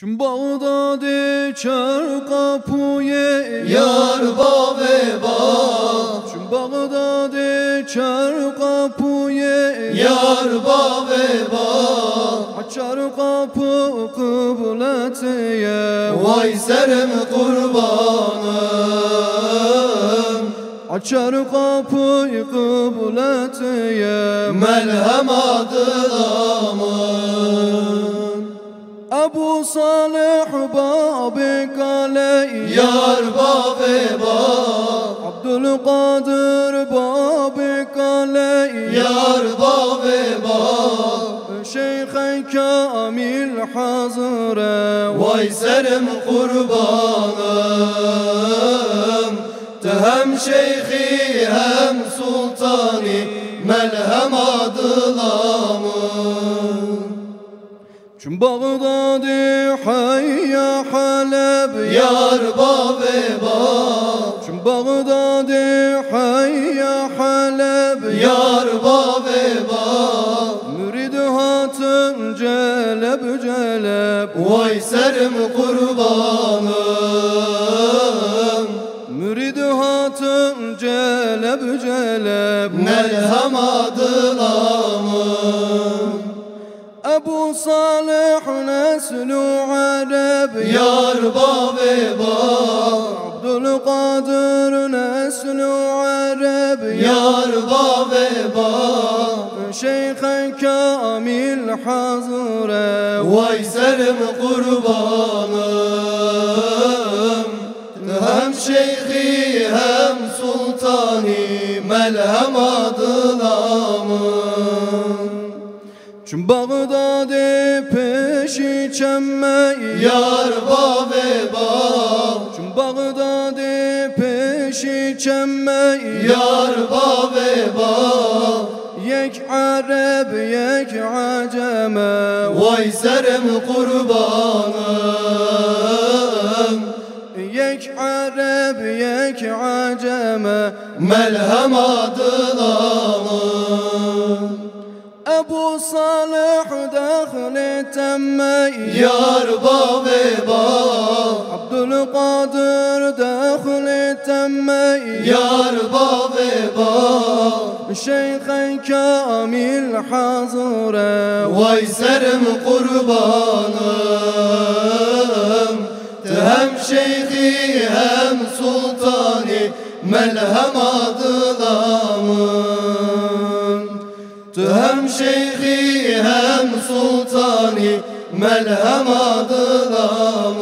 Çün Bağdat'ı çar kapıya Yar bave bak Çün Bağdat'ı çar kapıya Yar bave bak Açar kapı kıbletiye Vay serim kurbanım. Açar kapı kıbletiye Melhem adılamın Ebu Salih Babi Kale Yar bave bak Abdülkadir Babi Kale Yar bave bak Şeyh Kamil Hazire Vay serim kurbanım Hem şeyhi hem sultani Melhem adılamın Çün Bağdat'ı hayya Halep Yar bave bak Çün Bağdat'ı hayya Halep Yar bave bak Mürid hatın celeb celeb Vay serim kurbanım Mürid hatın celeb celeb Melhem adılamın Ebu Salih neslu Arab Yar bave bak Abdülkadir neslu Arab Yar bave bak Şeyh Kamil Hazire Vay serim kurbanım. Hem şeyhi hem sultani Çün Bağdat'ı peşi çemme Yar bave bak Çün Bağdat'ı peşi çemme Yar bave bak Yek Arab yek Aceme. Vay serim kurbanım Yek Arab yek Aceme. Melhem adılamın أبو صالح دخل تمي يا ربابي با عبد القادر دخل تمي يا ربابي با شيخا كامل حاضرة ويسر قربانم تهم شيخي هم سلطاني ملهم ظلامم Hem şeyhi hem sultani Melhem adılamın